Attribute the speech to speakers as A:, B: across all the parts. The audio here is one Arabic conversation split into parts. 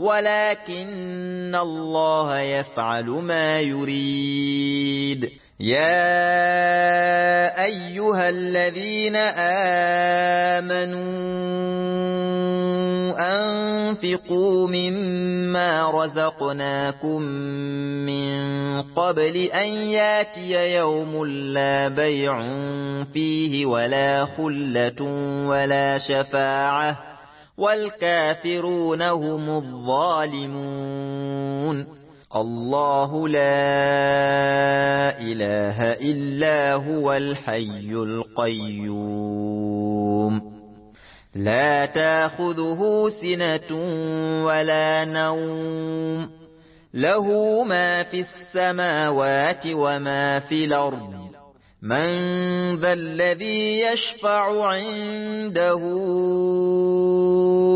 A: ولكن الله يفعل ما يريد. يا أيها الذين آمنوا أنفقوا مما رزقناكم من قبل أن يأتي يوم لا بيع فيه ولا خلة ولا شفاعة والكافرون هم الظالمون. الله لا إله إلا هو الحي القيوم. لا تأخذه سنة ولا نوم. له ما في السماوات وما في الأرض. من ذا الذي يشفع عنده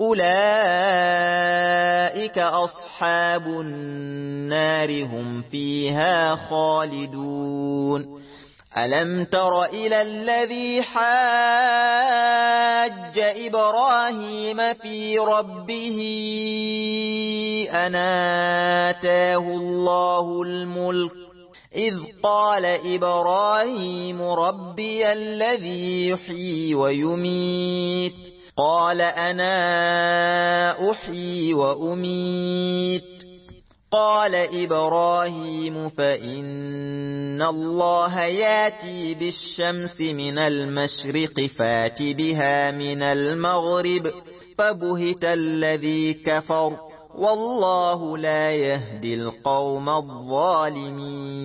A: أولئك أصحاب النار هم فيها خالدون ألم تر إلى الذي حاج إبراهيم في ربه أناتاه الله الملك إذ قال إبراهيم ربي الذي يحيي ويميت قال أنا أحيي وأميت. قال إبراهيم فإن الله ياتي بالشمس من المشرق فات بها من المغرب فبهت الذي كفر والله لا يهدي القوم الظالمين.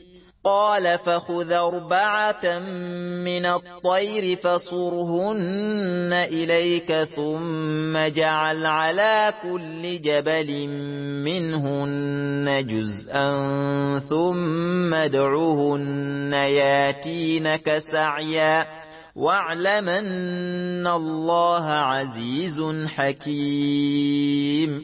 A: قال فخذ أربعة من الطير فصرهن إليك ثم جعل على كل جبل منهن جزءا ثم ادعهن ياتينك سعيا واعلم أن الله عزيز حكيم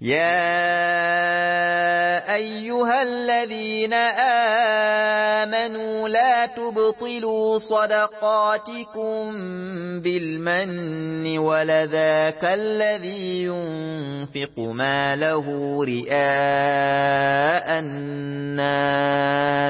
A: يا أيها الذين آمنوا لا تبطلوا صدقاتكم بالمن ولذاك الذي ينفق ما له رئاء الناس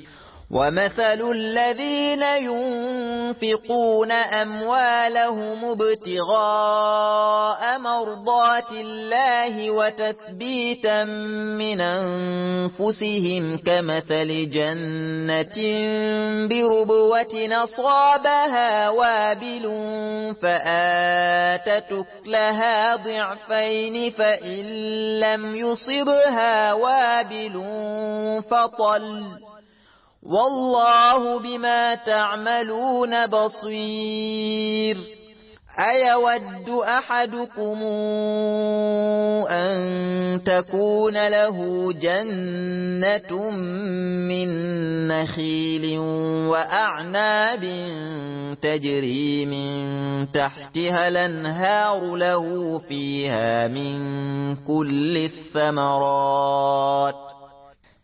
A: ومثل الذين ينفقون أموالهم ابتغاء مرضات الله وتثبيتا من أنفسهم كمثل جنة بربوة نصابها وابل فآتت لها ضعفين فإن لم يصبها وابل فطل والله بما تعملون بصير. أيود أحدكم أن تكون له جنة من نخيل وأعناب تجري من تحتها الأنهار له فيها من كل الثمرات.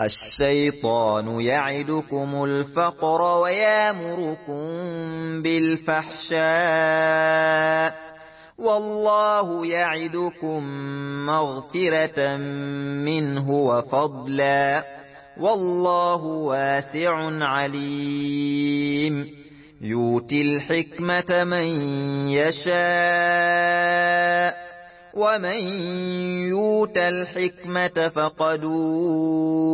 A: الشيطان يعدكم الفقر ويامركم بالفحشاء والله يعدكم مغفرة منه وفضلا والله واسع عليم يؤتي الحكمة من يشاء ومن يوت الحكمة فقد أوتي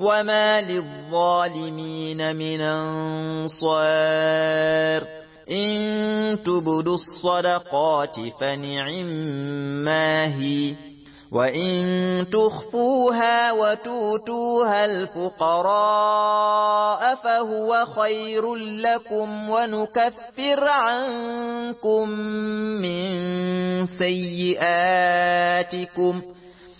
A: وما للظالمين من أنصار إن تبدوا الصدقات فنعم ما هي وإن تخفوها وتوتوها الفقراء فهو خير لكم ونكفر عنكم من سيئاتكم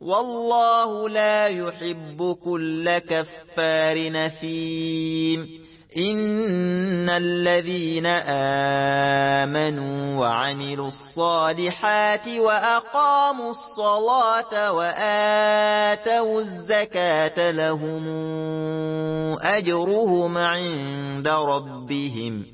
A: والله لا يحب كل كفار نثيم إن الذين آمنوا وعملوا الصالحات وأقاموا الصلاة وآتوا الزكاة لهم أجرهم عند ربهم.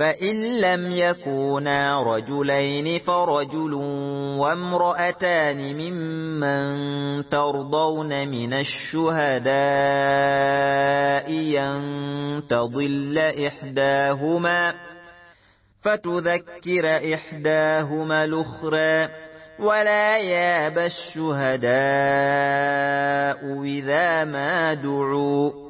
A: فإن لم يكونا رجلين فرجل وامرأتان ممن ترضون من الشهداء ينتضل إحداهما فتذكر إحداهما الأخرى ولا ياب الشهداء إذا ما دعوا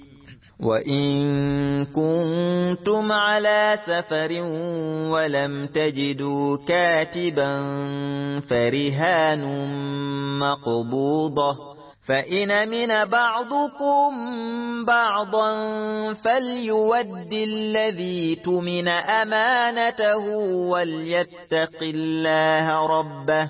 A: وإن كنتم على سفر ولم تجدوا كاتبا فرهان مقبوضة فإن من بعضكم بعضا فليود الذي تمن أمانته وليتق الله ربه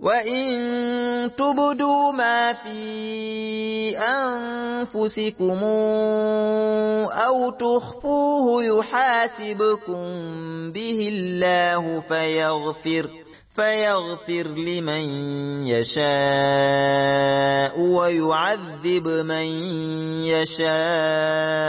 A: وإن تبدوا ما في أنفسكم أو تخفوه يحاسبكم به الله فيغفر فيغفر لمن يشاء ويعذب من يشاء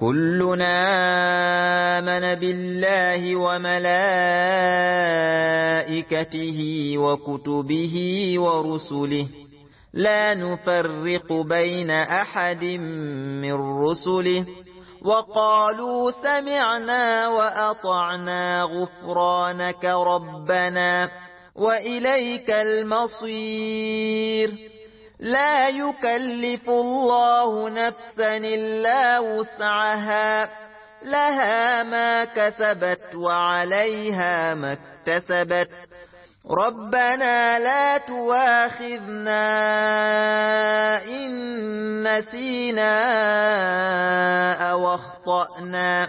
A: كلنا آمن بالله وملائكته وكتبه ورسله. لا نفرق بين أحد من رسله. وقالوا سمعنا وأطعنا غفرانك ربنا وإليك المصير. لا يكلف الله نفسا إلا وسعها. لها ما كسبت وعليها ما اكتسبت. ربنا لا تواخذنا إن نسينا أو أخطأنا.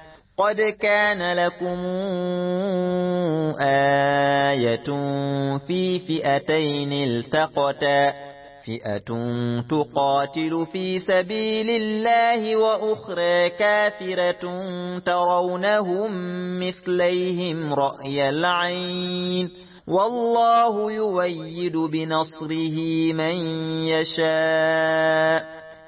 A: قد كان لكم آية في فئتين التقتا فئة تقاتل في سبيل الله وأخرى كافرة ترونهم مثليهم رأي العين والله يويد بنصره من يشاء